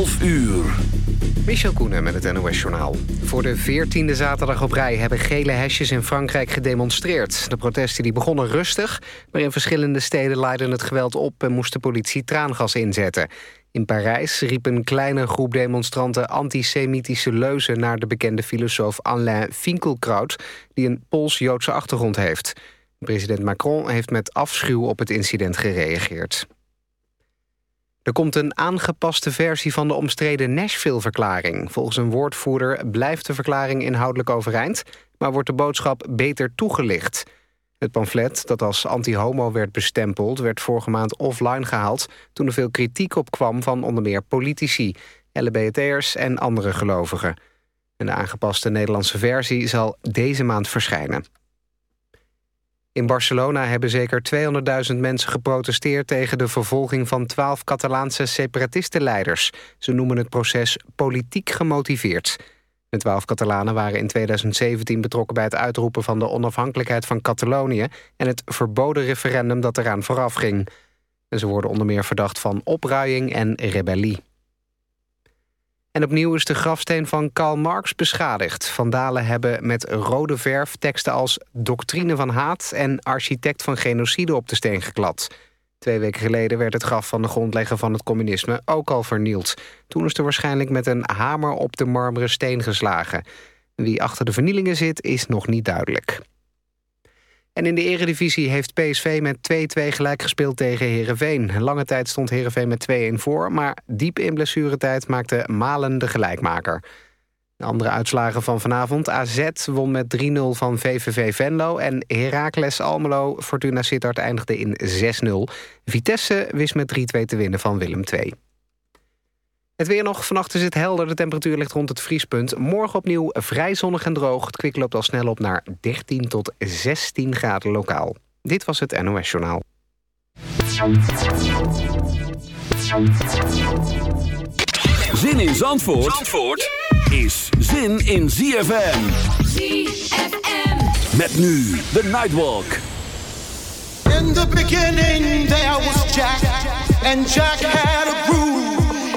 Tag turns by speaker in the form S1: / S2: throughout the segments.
S1: 12 uur.
S2: Michel Koenen met het NOS-journaal. Voor de 14e zaterdag op rij hebben gele hesjes in Frankrijk gedemonstreerd. De protesten die begonnen rustig, maar in verschillende steden leidde het geweld op... en moest de politie traangas inzetten. In Parijs riep een kleine groep demonstranten antisemitische leuzen... naar de bekende filosoof Alain Finkielkraut... die een Pools-Joodse achtergrond heeft. President Macron heeft met afschuw op het incident gereageerd. Er komt een aangepaste versie van de omstreden Nashville-verklaring. Volgens een woordvoerder blijft de verklaring inhoudelijk overeind... maar wordt de boodschap beter toegelicht. Het pamflet, dat als anti-homo werd bestempeld... werd vorige maand offline gehaald... toen er veel kritiek op kwam van onder meer politici... LBT'ers en andere gelovigen. de aangepaste Nederlandse versie zal deze maand verschijnen. In Barcelona hebben zeker 200.000 mensen geprotesteerd... tegen de vervolging van 12 Catalaanse separatistenleiders. Ze noemen het proces politiek gemotiveerd. De 12 Catalanen waren in 2017 betrokken bij het uitroepen... van de onafhankelijkheid van Catalonië... en het verboden referendum dat eraan vooraf ging. En ze worden onder meer verdacht van opruiing en rebellie. En opnieuw is de grafsteen van Karl Marx beschadigd. Vandalen hebben met rode verf teksten als doctrine van haat... en architect van genocide op de steen geklad. Twee weken geleden werd het graf van de grondlegger van het communisme ook al vernield. Toen is er waarschijnlijk met een hamer op de marmeren steen geslagen. Wie achter de vernielingen zit, is nog niet duidelijk. En in de eredivisie heeft PSV met 2-2 gelijk gespeeld tegen Herenveen. Lange tijd stond Herenveen met 2-1 voor... maar diep in blessuretijd maakte Malen de gelijkmaker. De andere uitslagen van vanavond. AZ won met 3-0 van VVV Venlo... en Heracles Almelo Fortuna Sittard eindigde in 6-0. Vitesse wist met 3-2 te winnen van Willem II. Het weer nog. Vannacht is het helder. De temperatuur ligt rond het vriespunt. Morgen opnieuw vrij zonnig en droog. Het kwik loopt al snel op naar 13 tot 16 graden lokaal. Dit was het NOS Journaal.
S1: Zin in Zandvoort, Zandvoort is zin in ZFM.
S3: ZFM.
S1: Met nu de Nightwalk.
S4: In the beginning there was Jack. And Jack had a groove.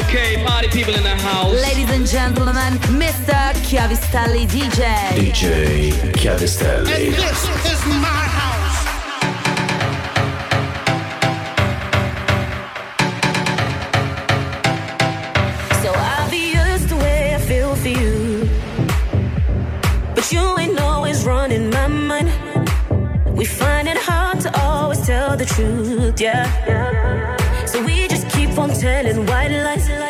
S5: Okay, party people in the house.
S6: Ladies and gentlemen, Mr. Chiavistelli DJ.
S1: DJ
S4: And
S1: Chiavistelli.
S4: this is my house.
S7: So obvious the way I feel for you. But you ain't always running my mind. We find it hard to always tell the truth, yeah. On telling white lies.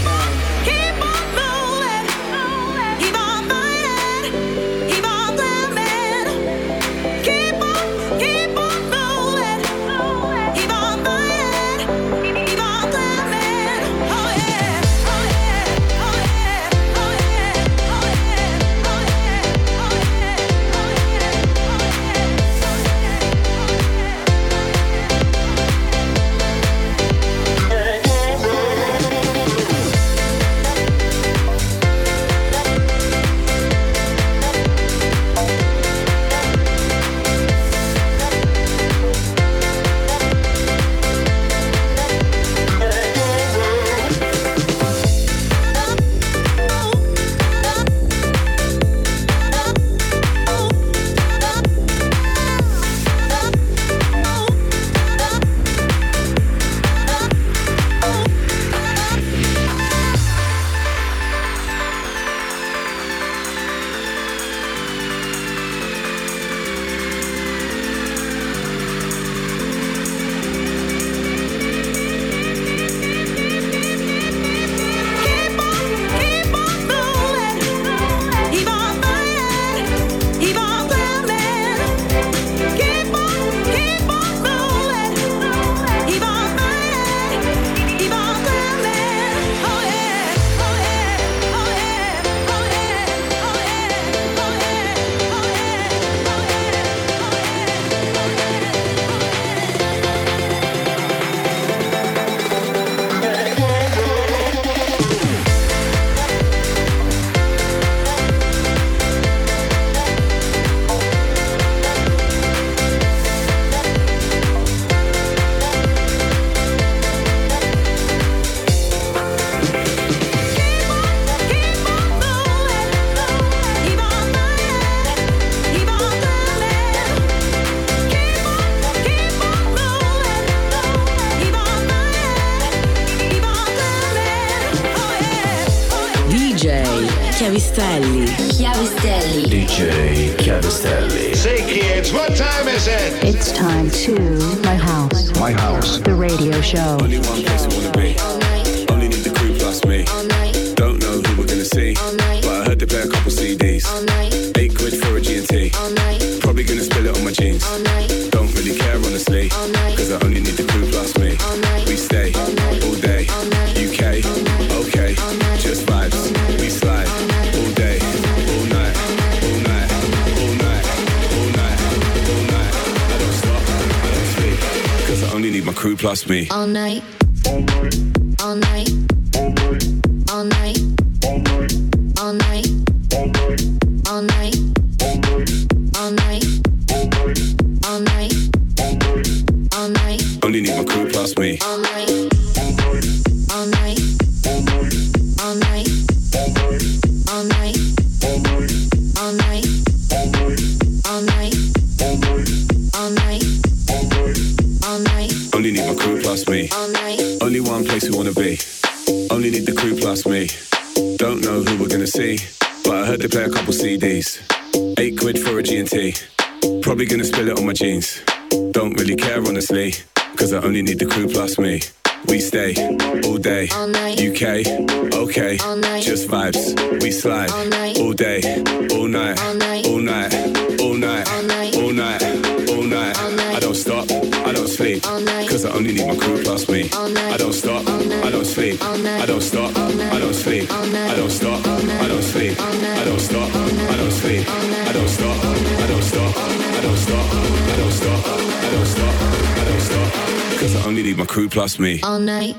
S8: kids, what time is it?
S9: It's time to My House.
S10: My House.
S9: The radio show.
S11: Only one place I wanna be. Only need the crew plus me. Don't know who we're gonna see. But I heard they play a couple CDs. Eight quid for a G&T. Probably gonna spill it on my jeans. All night. crew plus me.
S12: All night.
S11: plus me.
S12: All night.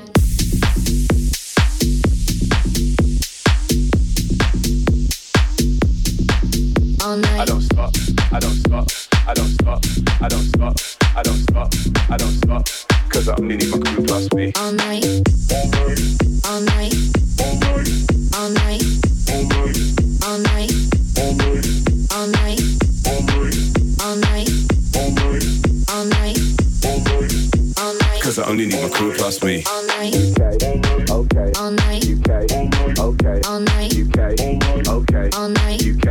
S12: All night.
S11: I don't stop. I don't stop. I don't stop. I don't stop. I don't stop. I don't stop. Cause I'm Nini Maku plus me.
S12: All night. All night. All night.
S11: didn't even crew plus me.
S12: All night.
S11: UK, okay.
S12: All night.
S11: UK, okay.
S12: All night.
S11: UK, okay.
S12: All night.
S11: UK,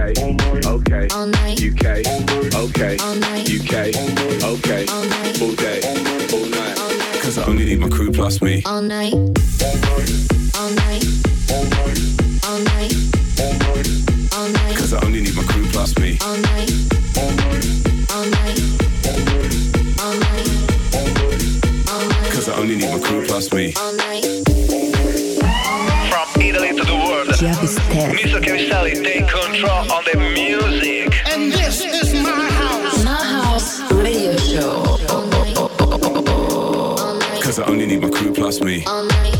S11: okay.
S12: All night.
S11: UK, okay. All night.
S12: All okay. All night. all night.
S11: Cause I only need my crew plus me.
S12: All night.
S11: Plus me.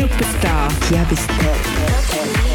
S13: superstar.
S10: Chiavistelli.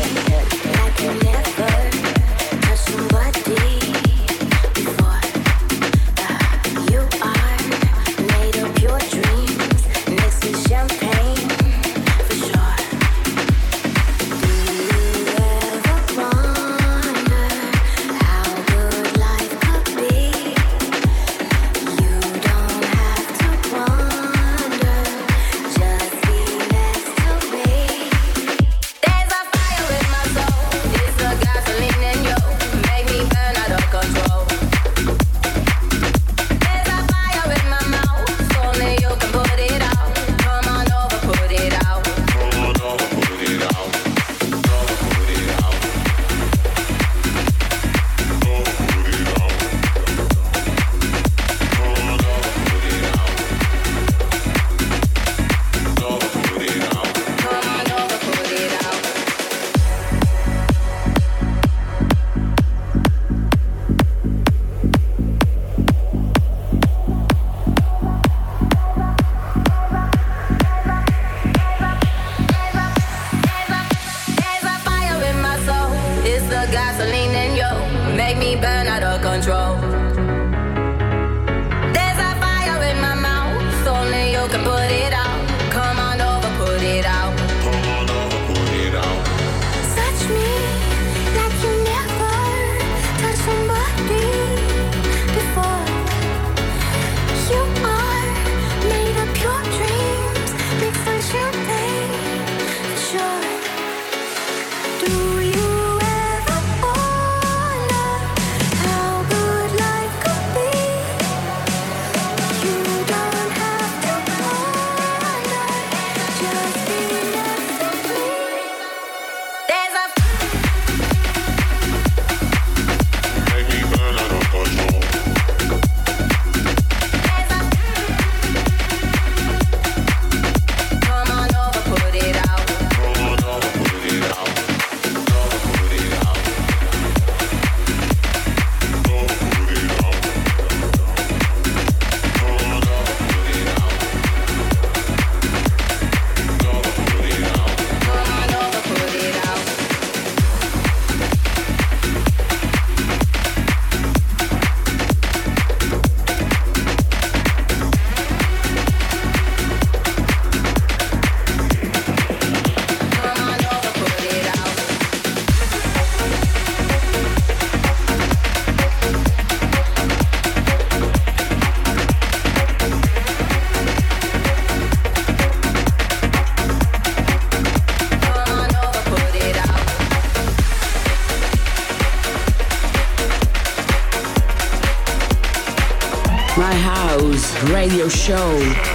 S8: Show.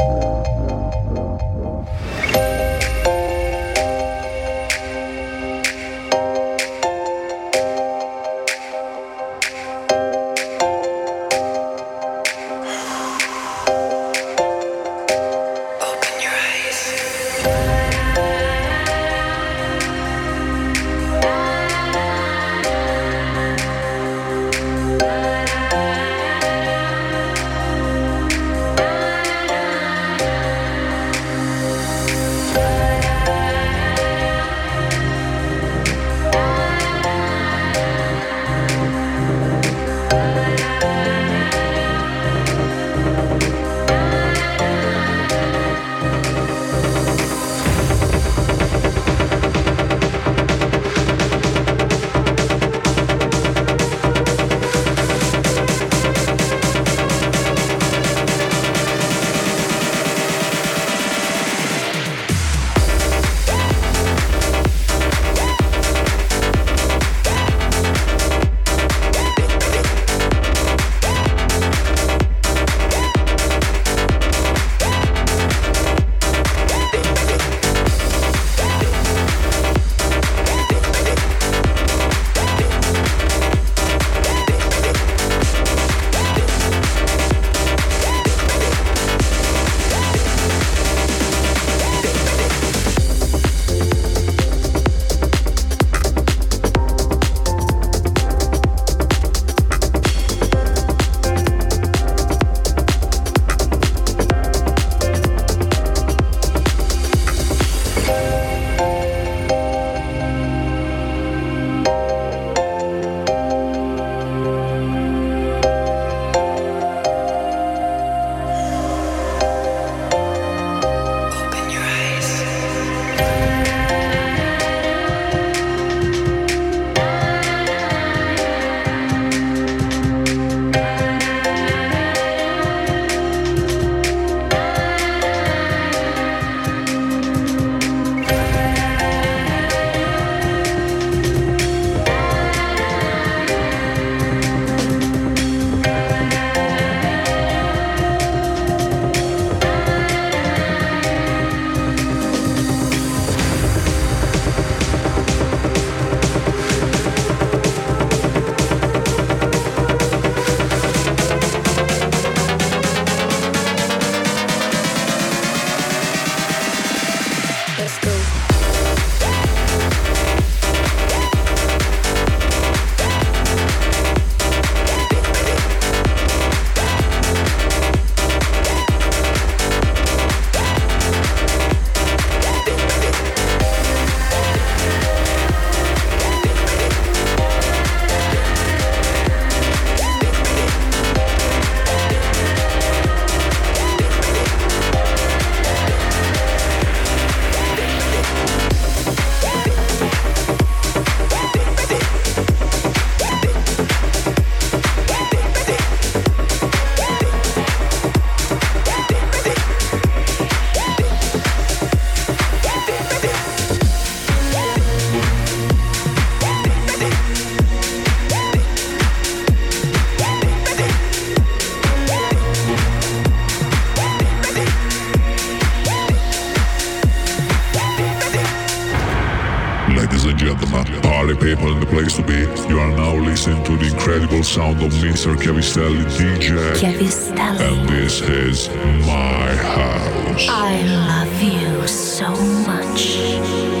S14: Sound of Mr. Chiavistelli DJ.
S15: Chiavistelli.
S14: And this is my house.
S15: I love you so much.